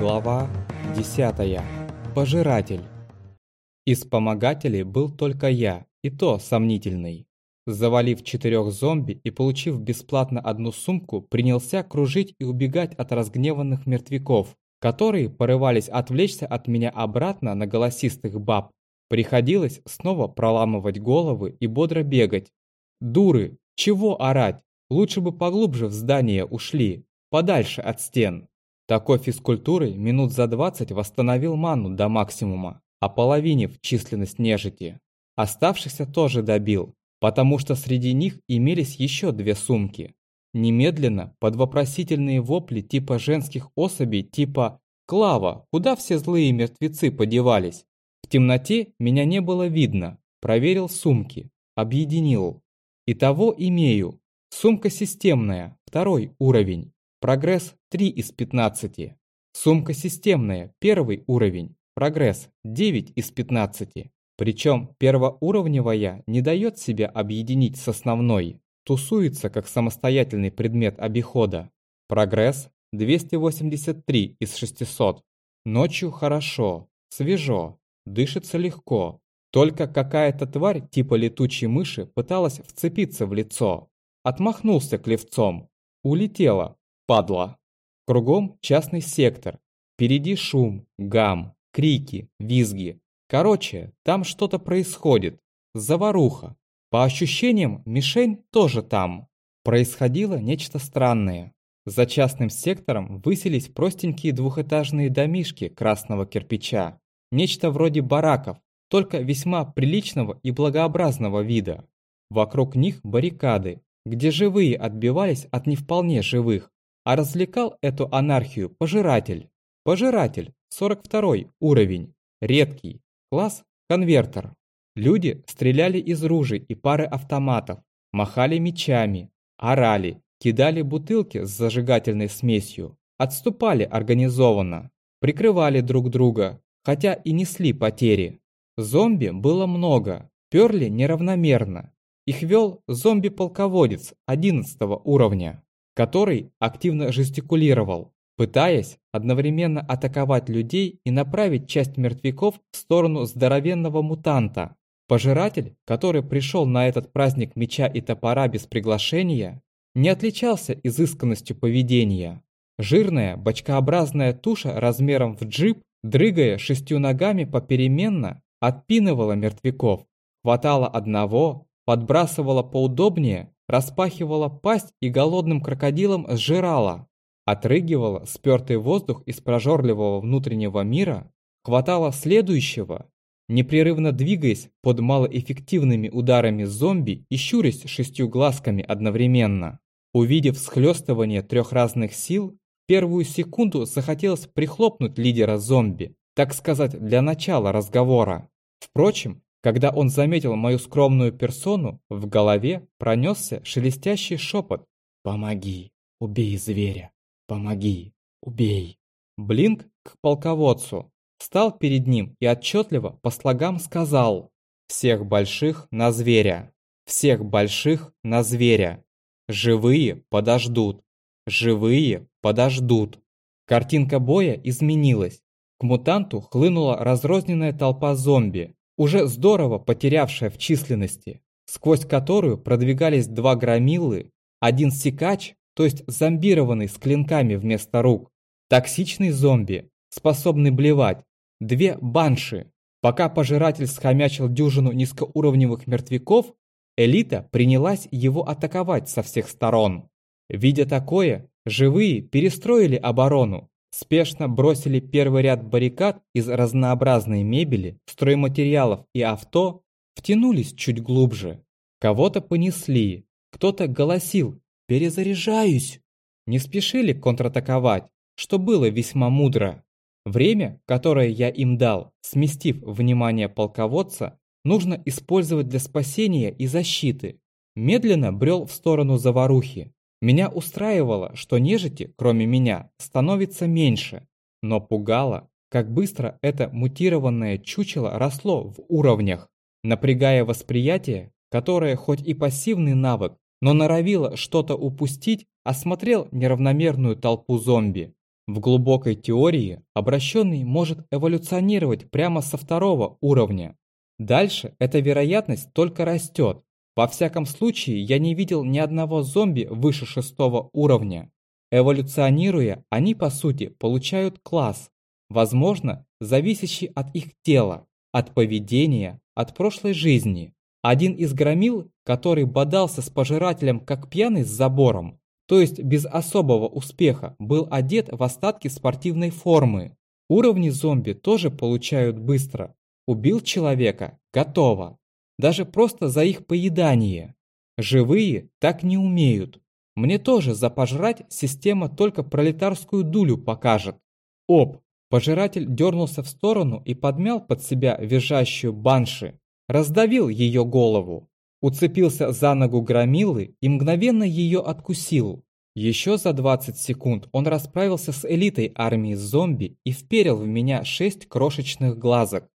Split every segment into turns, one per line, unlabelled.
Глава 10. Пожиратель. Из помогателей был только я, и то сомнительный. Завалив четырех зомби и получив бесплатно одну сумку, принялся кружить и убегать от разгневанных мертвяков, которые порывались отвлечься от меня обратно на голосистых баб. Приходилось снова проламывать головы и бодро бегать. Дуры, чего орать? Лучше бы поглубже в здание ушли, подальше от стен. Такой физкультурой минут за 20 восстановил ману до максимума, ополовинив численность нежити. Оставшихся тоже добил, потому что среди них имелись еще две сумки. Немедленно под вопросительные вопли типа женских особей типа «Клава, куда все злые мертвецы подевались?» В темноте меня не было видно, проверил сумки, объединил. Итого имею. Сумка системная, второй уровень. Прогресс 3 из 15. Сумка системная, первый уровень. Прогресс 9 из 15. Причем первоуровневая не дает себя объединить с основной, тусуется как самостоятельный предмет обихода. Прогресс 283 из 600. Ночью хорошо, свежо, дышится легко. Только какая-то тварь типа летучей мыши пыталась вцепиться в лицо. Отмахнулся клевцом. Улетела, падла. Кругом частный сектор. Впереди шум, гам, крики, визги. Короче, там что-то происходит. Заваруха. По ощущениям, мишень тоже там. Происходило нечто странное. За частным сектором высились простенькие двухэтажные домишки красного кирпича. Нечто вроде бараков, только весьма приличного и благообразного вида. Вокруг них баррикады, где живые отбивались от не вполне живых, а развлекал эту анархию пожиратель. Пожиратель, 42 уровень, редкий, класс конвертер. Люди стреляли из ружей и пары автоматов, махали мечами, орали, кидали бутылки с зажигательной смесью, отступали организованно, прикрывали друг друга, хотя и несли потери. Зомби было много, перли неравномерно. Их вел зомби-полководец 11 уровня который активно жестикулировал, пытаясь одновременно атаковать людей и направить часть мертвяков в сторону здоровенного мутанта. Пожиратель, который пришел на этот праздник меча и топора без приглашения, не отличался изысканностью поведения. Жирная, бочкообразная туша размером в джип, дрыгая шестью ногами попеременно, отпинывала мертвяков, хватала одного, подбрасывала поудобнее, распахивала пасть и голодным крокодилом сжирала, отрыгивала спертый воздух из прожорливого внутреннего мира, хватала следующего, непрерывно двигаясь под малоэффективными ударами зомби и щурясь шестью глазками одновременно. Увидев схлестывание трех разных сил, первую секунду захотелось прихлопнуть лидера зомби, так сказать, для начала разговора. Впрочем, когда он заметил мою скромную персону, в голове пронесся шелестящий шепот «Помоги, убей зверя! Помоги, убей!» Блинк к полководцу, встал перед ним и отчетливо по слогам сказал «Всех больших на зверя! Всех больших на зверя! Живые подождут! Живые подождут!» Картинка боя изменилась. К мутанту хлынула разрозненная толпа зомби, уже здорово потерявшая в численности, сквозь которую продвигались два громилы, один сикач, то есть зомбированный с клинками вместо рук, токсичный зомби, способный блевать, две банши. Пока пожиратель схомячил дюжину низкоуровневых мертвяков, элита принялась его атаковать со всех сторон. Видя такое, живые перестроили оборону, спешно бросили первый ряд баррикад из разнообразной мебели, стройматериалов и авто, втянулись чуть глубже. Кого-то понесли, кто-то голосил «Перезаряжаюсь!». Не спешили контратаковать, что было весьма мудро. Время, которое я им дал, сместив внимание полководца, нужно использовать для спасения и защиты. Медленно брел в сторону заварухи, меня устраивало, что нежити, кроме меня, становится меньше, но пугало, как быстро это мутированное чучело росло в уровнях, напрягая восприятие, которое хоть и пассивный навык, но норовило что-то упустить, осмотрел неравномерную толпу зомби. В глубокой теории обращенный может эволюционировать прямо со второго уровня. Дальше эта вероятность только растет. Во всяком случае, я не видел ни одного зомби выше шестого уровня. Эволюционируя, они по сути получают класс, возможно, зависящий от их тела, от поведения, от прошлой жизни. Один из громил, который бодался с пожирателем как пьяный с забором, то есть без особого успеха, был одет в остатки спортивной формы. Уровни зомби тоже получают быстро. Убил человека – готово. Даже просто за их поедание. Живые так не умеют. Мне тоже за пожрать система только пролетарскую дулю покажет. Оп! Пожиратель дернулся в сторону и подмял под себя визжащую банши. Раздавил ее голову уцепился за ногу громилы и мгновенно ее откусил. Еще за 20 секунд он расправился с элитой армии зомби и вперил в меня шесть крошечных глазок.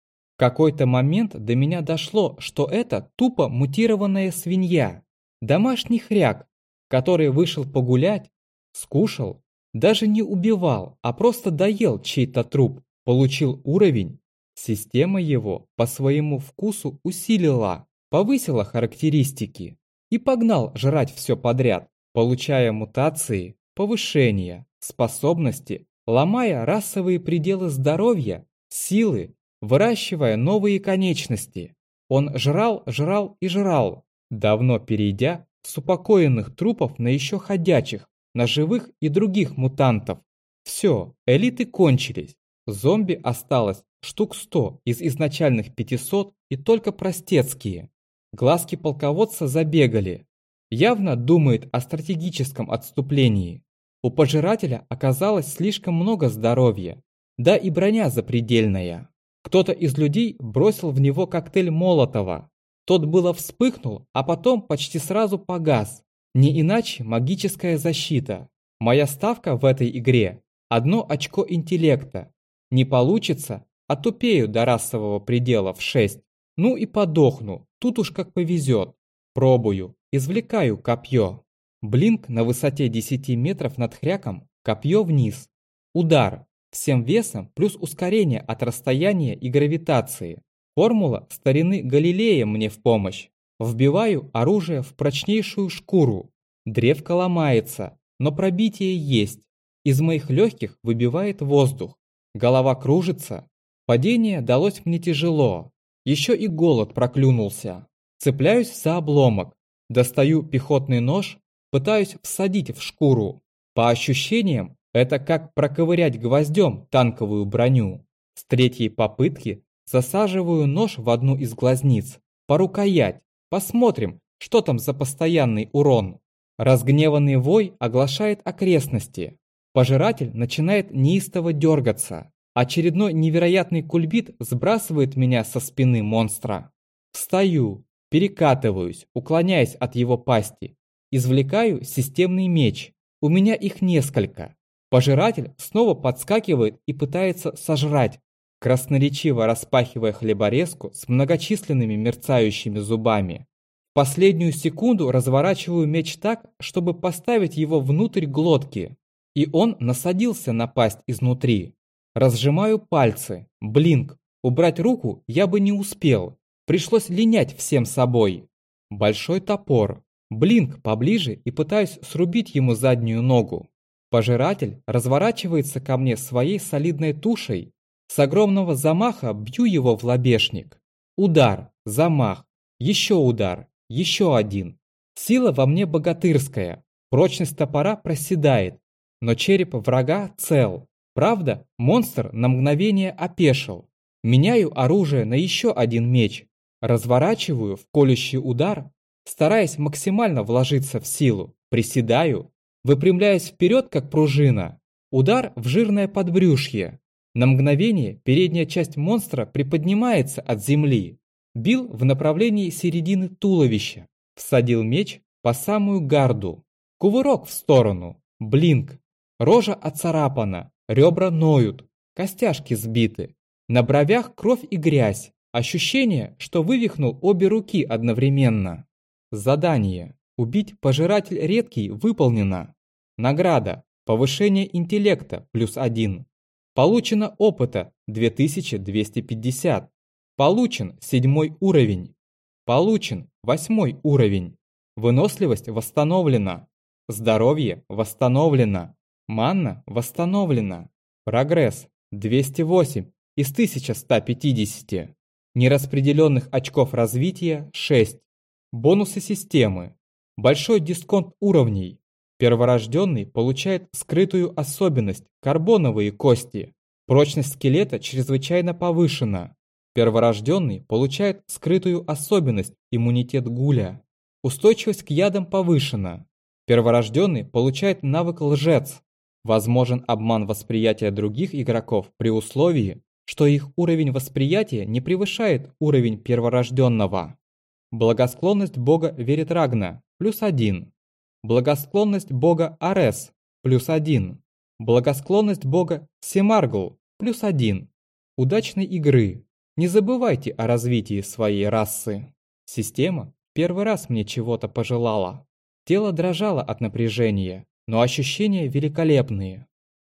Какой-то момент до меня дошло, что это тупо мутированная свинья. Домашний хряк, который вышел погулять, скушал, даже не убивал, а просто доел чей-то труп, получил уровень. Система его по своему вкусу усилила повысила характеристики и погнал жрать все подряд, получая мутации, повышения, способности, ломая расовые пределы здоровья, силы, выращивая новые конечности. Он жрал, жрал и жрал, давно перейдя с упокоенных трупов на еще ходячих, на живых и других мутантов. Все, элиты кончились. Зомби осталось штук 100 из изначальных 500 и только простецкие. Глазки полководца забегали. Явно думает о стратегическом отступлении. У пожирателя оказалось слишком много здоровья. Да и броня запредельная. Кто-то из людей бросил в него коктейль Молотова. Тот было вспыхнул, а потом почти сразу погас. Не иначе магическая защита. Моя ставка в этой игре – одно очко интеллекта. Не получится, отупею до расового предела в 6. Ну и подохну, тут уж как повезет. Пробую, извлекаю копье. Блинк на высоте 10 метров над хряком, копье вниз. Удар, всем весом плюс ускорение от расстояния и гравитации. Формула старины Галилея мне в помощь. Вбиваю оружие в прочнейшую шкуру. Древко ломается, но пробитие есть. Из моих легких выбивает воздух. Голова кружится. Падение далось мне тяжело. Еще и голод проклюнулся. Цепляюсь за обломок. Достаю пехотный нож, пытаюсь всадить в шкуру. По ощущениям, это как проковырять гвоздем танковую броню. С третьей попытки засаживаю нож в одну из глазниц. По рукоять. Посмотрим, что там за постоянный урон. Разгневанный вой оглашает окрестности. Пожиратель начинает неистово дергаться. Очередной невероятный кульбит сбрасывает меня со спины монстра. Встаю, перекатываюсь, уклоняясь от его пасти. Извлекаю системный меч. У меня их несколько. Пожиратель снова подскакивает и пытается сожрать, красноречиво распахивая хлеборезку с многочисленными мерцающими зубами. Последнюю секунду разворачиваю меч так, чтобы поставить его внутрь глотки. И он насадился на пасть изнутри. Разжимаю пальцы. Блинк. Убрать руку я бы не успел. Пришлось линять всем собой. Большой топор. Блинк поближе и пытаюсь срубить ему заднюю ногу. Пожиратель разворачивается ко мне своей солидной тушей. С огромного замаха бью его в лобешник. Удар, замах, еще удар, еще один. Сила во мне богатырская. Прочность топора проседает, но череп врага цел. Правда, монстр на мгновение опешил. Меняю оружие на еще один меч. Разворачиваю в колющий удар, стараясь максимально вложиться в силу. Приседаю, выпрямляясь вперед, как пружина. Удар в жирное подбрюшье. На мгновение передняя часть монстра приподнимается от земли. Бил в направлении середины туловища. Всадил меч по самую гарду. Кувырок в сторону. Блинк. Рожа оцарапана. Ребра ноют, костяшки сбиты. На бровях кровь и грязь. Ощущение, что вывихнул обе руки одновременно. Задание. Убить пожиратель редкий выполнено. Награда. Повышение интеллекта плюс 1. Получено опыта 2250. Получен седьмой уровень. Получен восьмой уровень. Выносливость восстановлена. Здоровье восстановлено. Манна восстановлена. Прогресс 208 из 1150. Нераспределенных очков развития 6. Бонусы системы. Большой дисконт уровней. Перворожденный получает скрытую особенность – карбоновые кости. Прочность скелета чрезвычайно повышена. Перворожденный получает скрытую особенность – иммунитет гуля. Устойчивость к ядам повышена. Перворожденный получает навык лжец. Возможен обман восприятия других игроков при условии, что их уровень восприятия не превышает уровень перворожденного. Благосклонность бога Веритрагна – плюс один. Благосклонность бога Арес – плюс один. Благосклонность бога Семаргл – плюс один. Удачной игры. Не забывайте о развитии своей расы. Система первый раз мне чего-то пожелала. Тело дрожало от напряжения, но ощущения великолепные.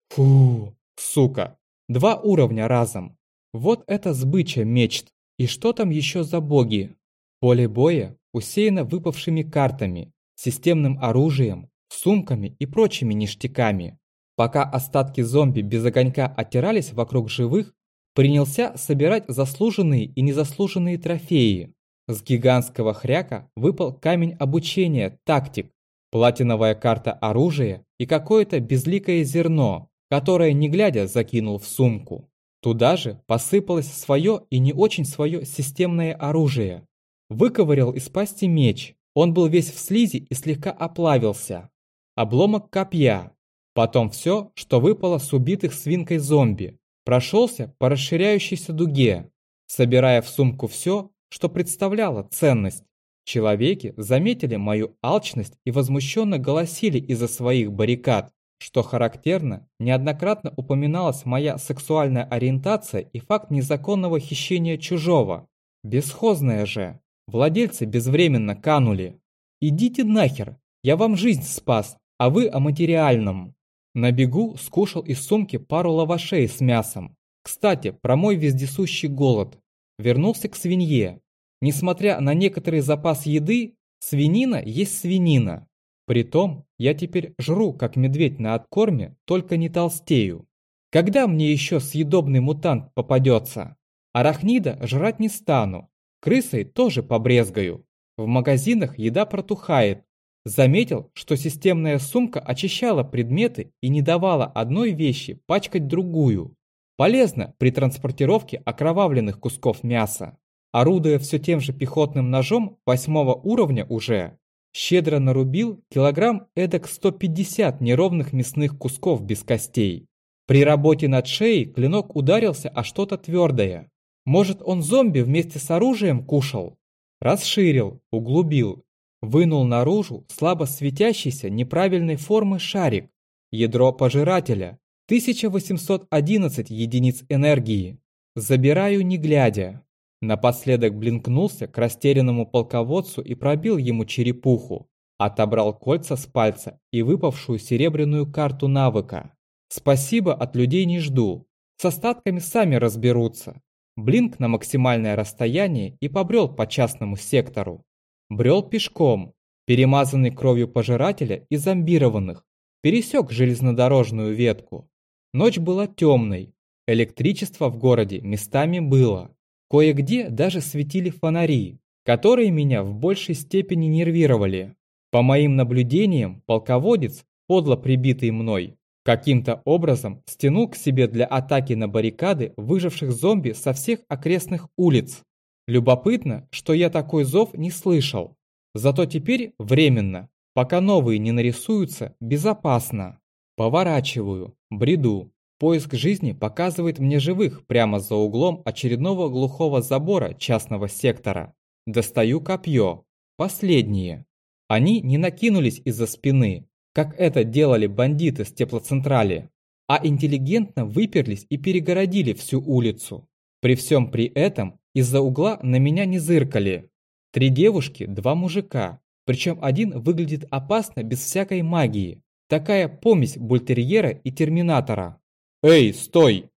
Фу, сука, два уровня разом. Вот это сбыча мечт. И что там еще за боги? Поле боя усеяно выпавшими картами, системным оружием, сумками и прочими ништяками. Пока остатки зомби без огонька оттирались вокруг живых, принялся собирать заслуженные и незаслуженные трофеи. С гигантского хряка выпал камень обучения «Тактик», платиновая карта оружия и какое-то безликое зерно, которое не глядя закинул в сумку. Туда же посыпалось свое и не очень свое системное оружие, Выковырял из пасти меч. Он был весь в слизи и слегка оплавился. Обломок копья. Потом все, что выпало с убитых свинкой зомби. Прошелся по расширяющейся дуге, собирая в сумку все, что представляло ценность. Человеки заметили мою алчность и возмущенно голосили из-за своих баррикад. Что характерно, неоднократно упоминалась моя сексуальная ориентация и факт незаконного хищения чужого. Бесхозная же. Владельцы безвременно канули. Идите нахер, я вам жизнь спас, а вы о материальном. На бегу скушал из сумки пару лавашей с мясом. Кстати, про мой вездесущий голод. Вернулся к свинье. Несмотря на некоторый запас еды, свинина есть свинина. Притом, я теперь жру, как медведь на откорме, только не толстею. Когда мне еще съедобный мутант попадется? Арахнида жрать не стану, Крысой тоже побрезгаю. В магазинах еда протухает. Заметил, что системная сумка очищала предметы и не давала одной вещи пачкать другую. Полезно при транспортировке окровавленных кусков мяса. Орудуя все тем же пехотным ножом восьмого уровня уже, щедро нарубил килограмм эдак 150 неровных мясных кусков без костей. При работе над шеей клинок ударился о что-то твердое. Может, он зомби вместе с оружием кушал? Расширил, углубил, вынул наружу слабо светящийся неправильной формы шарик. Ядро пожирателя. 1811 единиц энергии. Забираю не глядя. Напоследок блинкнулся к растерянному полководцу и пробил ему черепуху. Отобрал кольца с пальца и выпавшую серебряную карту навыка. Спасибо от людей не жду. С остатками сами разберутся. Блинк на максимальное расстояние и побрел по частному сектору. Брел пешком, перемазанный кровью пожирателя и зомбированных, пересек железнодорожную ветку. Ночь была темной, электричество в городе местами было. Кое-где даже светили фонари, которые меня в большей степени нервировали. По моим наблюдениям, полководец, подло прибитый мной, Каким-то образом стянул к себе для атаки на баррикады выживших зомби со всех окрестных улиц. Любопытно, что я такой зов не слышал. Зато теперь временно, пока новые не нарисуются, безопасно. Поворачиваю, бреду. Поиск жизни показывает мне живых прямо за углом очередного глухого забора частного сектора. Достаю копье. Последние. Они не накинулись из-за спины, как это делали бандиты с теплоцентрали, а интеллигентно выперлись и перегородили всю улицу. При всем при этом из-за угла на меня не зыркали. Три девушки, два мужика, причем один выглядит опасно без всякой магии. Такая помесь бультерьера и терминатора. «Эй, стой!»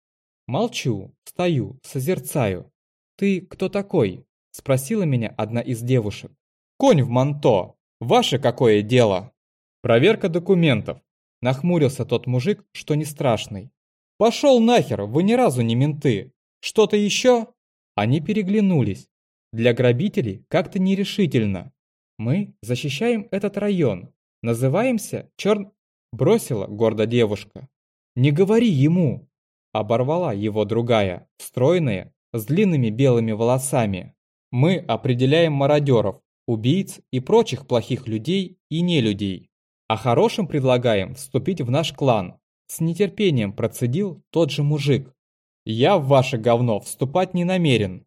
Молчу, стою, созерцаю. «Ты кто такой?» – спросила меня одна из девушек. «Конь в манто! Ваше какое дело?» «Проверка документов!» – нахмурился тот мужик, что не страшный. «Пошел нахер, вы ни разу не менты! Что-то еще?» Они переглянулись. Для грабителей как-то нерешительно. «Мы защищаем этот район. Называемся Черн...» Бросила гордо девушка. «Не говори ему!» Оборвала его другая, стройная, с длинными белыми волосами. «Мы определяем мародеров, убийц и прочих плохих людей и нелюдей. А хорошим предлагаем вступить в наш клан». С нетерпением процедил тот же мужик. «Я в ваше говно вступать не намерен».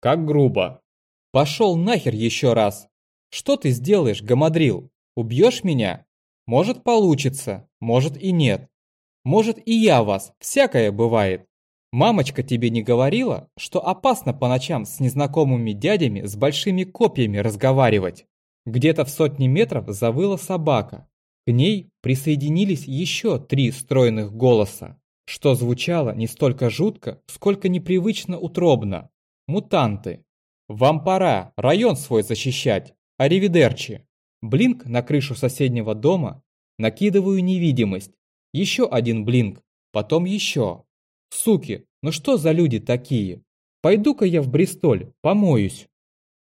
«Как грубо». «Пошел нахер еще раз. Что ты сделаешь, гамадрил? Убьешь меня? Может получится, может и нет. Может и я вас, всякое бывает. Мамочка тебе не говорила, что опасно по ночам с незнакомыми дядями с большими копьями разговаривать? Где-то в сотни метров завыла собака. К ней присоединились еще три стройных голоса, что звучало не столько жутко, сколько непривычно утробно. Мутанты. Вам пора район свой защищать. Аривидерчи. Блинк на крышу соседнего дома. Накидываю невидимость. Еще один блинк. Потом еще. Суки, ну что за люди такие? Пойду-ка я в Бристоль, помоюсь.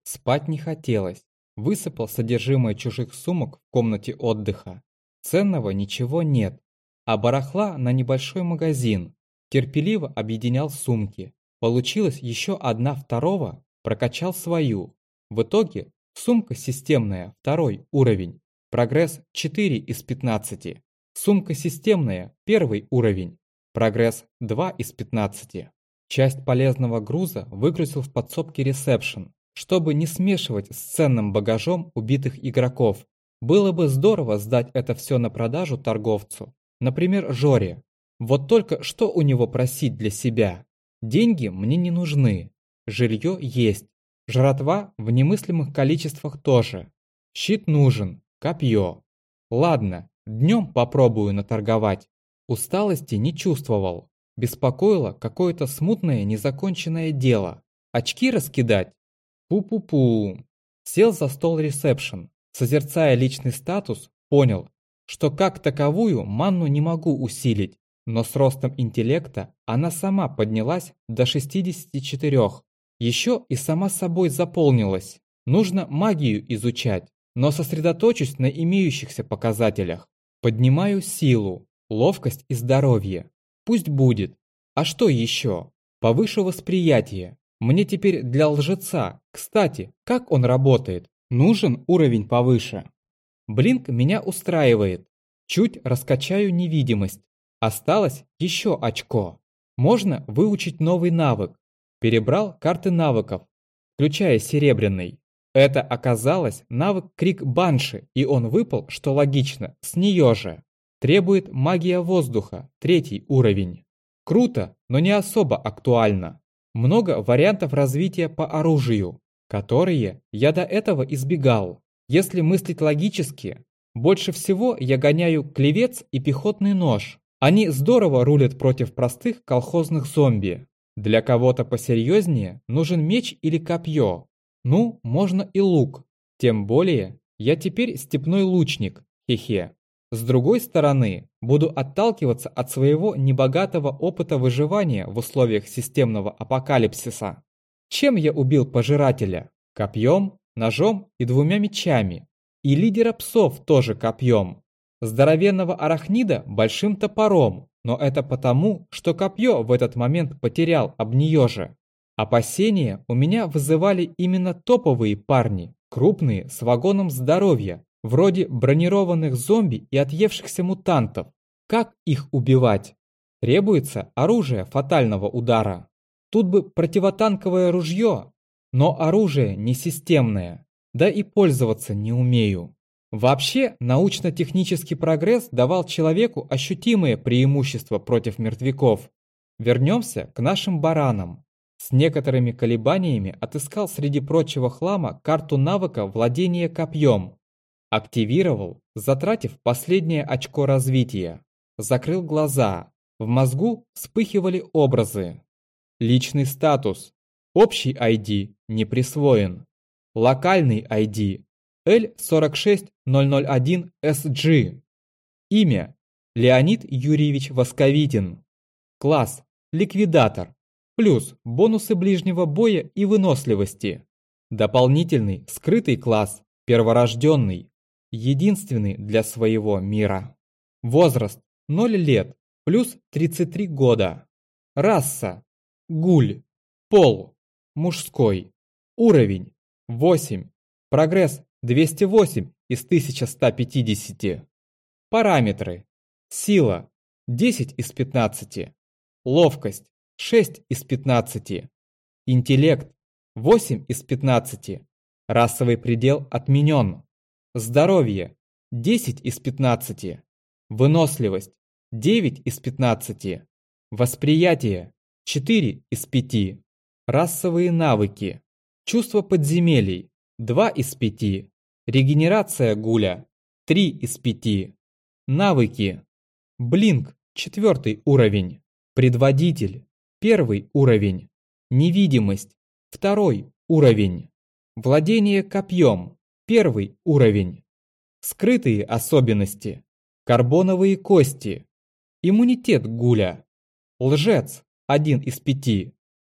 Спать не хотелось. Высыпал содержимое чужих сумок в комнате отдыха. Ценного ничего нет. А барахла на небольшой магазин. Терпеливо объединял сумки. Получилось еще одна второго, прокачал свою. В итоге сумка системная, второй уровень. Прогресс 4 из 15. Сумка системная, первый уровень. Прогресс 2 из 15. Часть полезного груза выгрузил в подсобке ресепшн, чтобы не смешивать с ценным багажом убитых игроков. Было бы здорово сдать это все на продажу торговцу, например, Жоре. Вот только что у него просить для себя? Деньги мне не нужны. Жилье есть. Жратва в немыслимых количествах тоже. Щит нужен, копье. Ладно, днем попробую наторговать. Усталости не чувствовал. Беспокоило какое-то смутное незаконченное дело. Очки раскидать? Пу-пу-пу. Сел за стол ресепшн. Созерцая личный статус, понял, что как таковую манну не могу усилить, но с ростом интеллекта она сама поднялась до 64. Еще и сама собой заполнилась. Нужно магию изучать, но сосредоточусь на имеющихся показателях. Поднимаю силу, ловкость и здоровье. Пусть будет. А что еще? Повышу восприятие. Мне теперь для лжеца. Кстати, как он работает? Нужен уровень повыше. Блинк меня устраивает. Чуть раскачаю невидимость. Осталось еще очко. Можно выучить новый навык. Перебрал карты навыков, включая серебряный. Это оказалось навык Крик Банши, и он выпал, что логично, с нее же. Требует магия воздуха, третий уровень. Круто, но не особо актуально. Много вариантов развития по оружию, которые я до этого избегал. Если мыслить логически, больше всего я гоняю клевец и пехотный нож. Они здорово рулят против простых колхозных зомби. Для кого-то посерьезнее нужен меч или копье. Ну, можно и лук. Тем более, я теперь степной лучник, хе-хе. С другой стороны, буду отталкиваться от своего небогатого опыта выживания в условиях системного апокалипсиса. Чем я убил пожирателя? Копьем, ножом и двумя мечами. И лидера псов тоже копьем. Здоровенного арахнида большим топором, но это потому, что копье в этот момент потерял об нее же. Опасения у меня вызывали именно топовые парни, крупные, с вагоном здоровья, вроде бронированных зомби и отъевшихся мутантов. Как их убивать? Требуется оружие фатального удара. Тут бы противотанковое ружье, но оружие не системное, да и пользоваться не умею. Вообще, научно-технический прогресс давал человеку ощутимые преимущества против мертвяков. Вернемся к нашим баранам. С некоторыми колебаниями отыскал среди прочего хлама карту навыка владения копьем, Активировал, затратив последнее очко развития. Закрыл глаза. В мозгу вспыхивали образы. Личный статус. Общий ID не присвоен. Локальный ID L46001SG. Имя Леонид Юрьевич Восковитин. Класс Ликвидатор. Плюс бонусы ближнего боя и выносливости. Дополнительный скрытый класс Перворожденный. Единственный для своего мира. Возраст 0 лет плюс 33 года. Раса. Гуль. Пол. Мужской. Уровень. 8. Прогресс 208 из 1150. Параметры. Сила 10 из 15. Ловкость 6 из 15. Интеллект 8 из 15. Расовый предел отменен. Здоровье 10 из 15. Выносливость 9 из 15. Восприятие 4 из 5. Расовые навыки. Чувство подземелий 2 из 5. Регенерация гуля 3 из 5. Навыки. Блинк 4 уровень. Предводитель 1 уровень. Невидимость 2 уровень. Владение копьем Первый уровень. Скрытые особенности. Карбоновые кости. Иммунитет Гуля. Лжец. Один из пяти.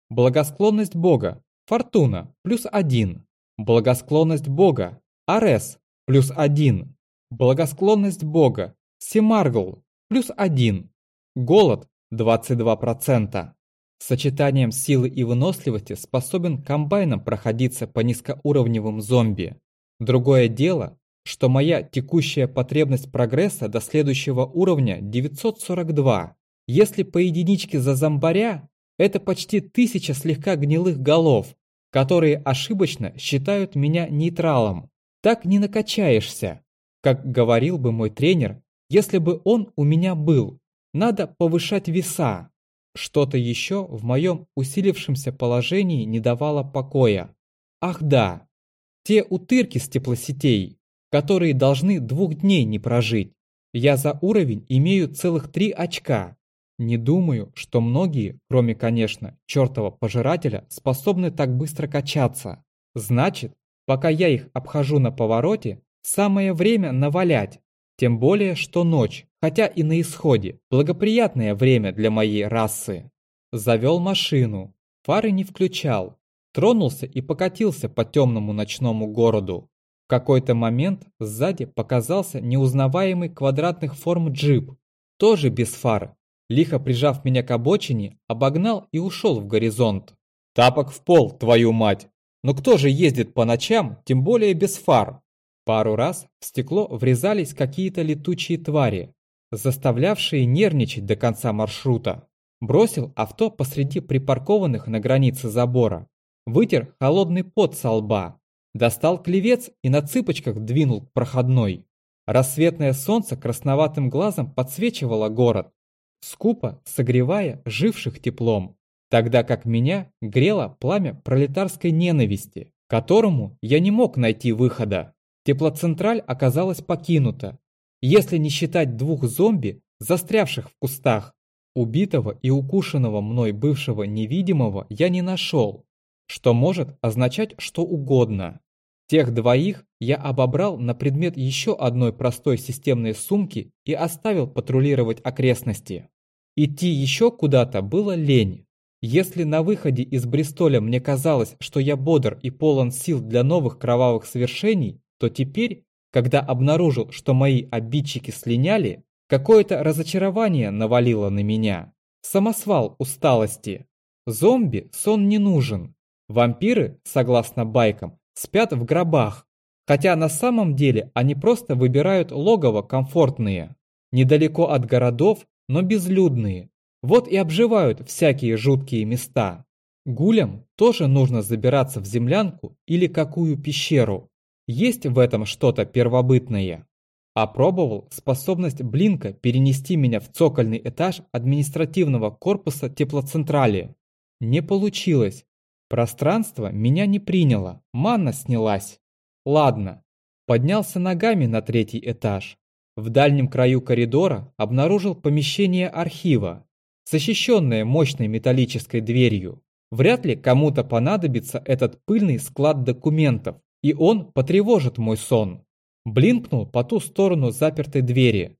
Благосклонность Бога. Фортуна. Плюс один. Благосклонность Бога. Арес. Плюс один. Благосклонность Бога. Семаргл. Плюс один. Голод. 22%. Сочетанием силы и выносливости способен комбайном проходиться по низкоуровневым зомби. Другое дело, что моя текущая потребность прогресса до следующего уровня 942. Если по единичке за зомбаря, это почти тысяча слегка гнилых голов, которые ошибочно считают меня нейтралом. Так не накачаешься. Как говорил бы мой тренер, если бы он у меня был, надо повышать веса. Что-то еще в моем усилившемся положении не давало покоя. Ах да, те утырки с теплосетей, которые должны двух дней не прожить. Я за уровень имею целых три очка. Не думаю, что многие, кроме, конечно, чертова пожирателя, способны так быстро качаться. Значит, пока я их обхожу на повороте, самое время навалять. Тем более, что ночь, хотя и на исходе, благоприятное время для моей расы. Завел машину, фары не включал, тронулся и покатился по темному ночному городу. В какой-то момент сзади показался неузнаваемый квадратных форм джип, тоже без фар. Лихо прижав меня к обочине, обогнал и ушел в горизонт. Тапок в пол, твою мать! Но кто же ездит по ночам, тем более без фар? Пару раз в стекло врезались какие-то летучие твари, заставлявшие нервничать до конца маршрута. Бросил авто посреди припаркованных на границе забора вытер холодный пот со лба, достал клевец и на цыпочках двинул к проходной. Рассветное солнце красноватым глазом подсвечивало город, скупо согревая живших теплом, тогда как меня грело пламя пролетарской ненависти, которому я не мог найти выхода. Теплоцентраль оказалась покинута, если не считать двух зомби, застрявших в кустах. Убитого и укушенного мной бывшего невидимого я не нашел, что может означать что угодно. Тех двоих я обобрал на предмет еще одной простой системной сумки и оставил патрулировать окрестности. Идти еще куда-то было лень. Если на выходе из Бристоля мне казалось, что я бодр и полон сил для новых кровавых свершений, то теперь, когда обнаружил, что мои обидчики слиняли, какое-то разочарование навалило на меня. Самосвал усталости. Зомби сон не нужен. Вампиры, согласно байкам, спят в гробах, хотя на самом деле они просто выбирают логово комфортные, недалеко от городов, но безлюдные. Вот и обживают всякие жуткие места. Гулям тоже нужно забираться в землянку или какую пещеру. Есть в этом что-то первобытное. Опробовал способность Блинка перенести меня в цокольный этаж административного корпуса теплоцентрали. Не получилось, Пространство меня не приняло, манна снялась. Ладно, Поднялся ногами на третий этаж. В дальнем краю коридора обнаружил помещение архива, защищенное мощной металлической дверью. Вряд ли кому-то понадобится этот пыльный склад документов, и он потревожит мой сон. Блинкнул по ту сторону запертой двери.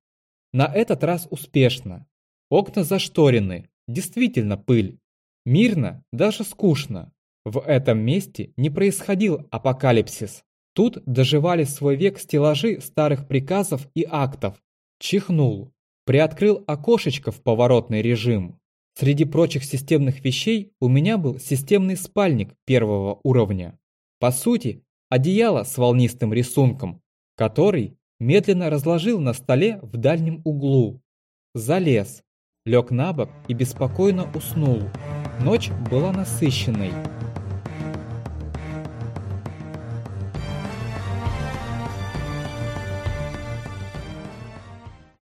На этот раз успешно. Окна зашторены, действительно пыль. Мирно, даже скучно. В этом месте не происходил апокалипсис. Тут доживали свой век стеллажи старых приказов и актов. Чихнул. Приоткрыл окошечко в поворотный режим. Среди прочих системных вещей у меня был системный спальник первого уровня. По сути, одеяло с волнистым рисунком, который медленно разложил на столе в дальнем углу. Залез, лег на бок и беспокойно уснул. Ночь была насыщенной.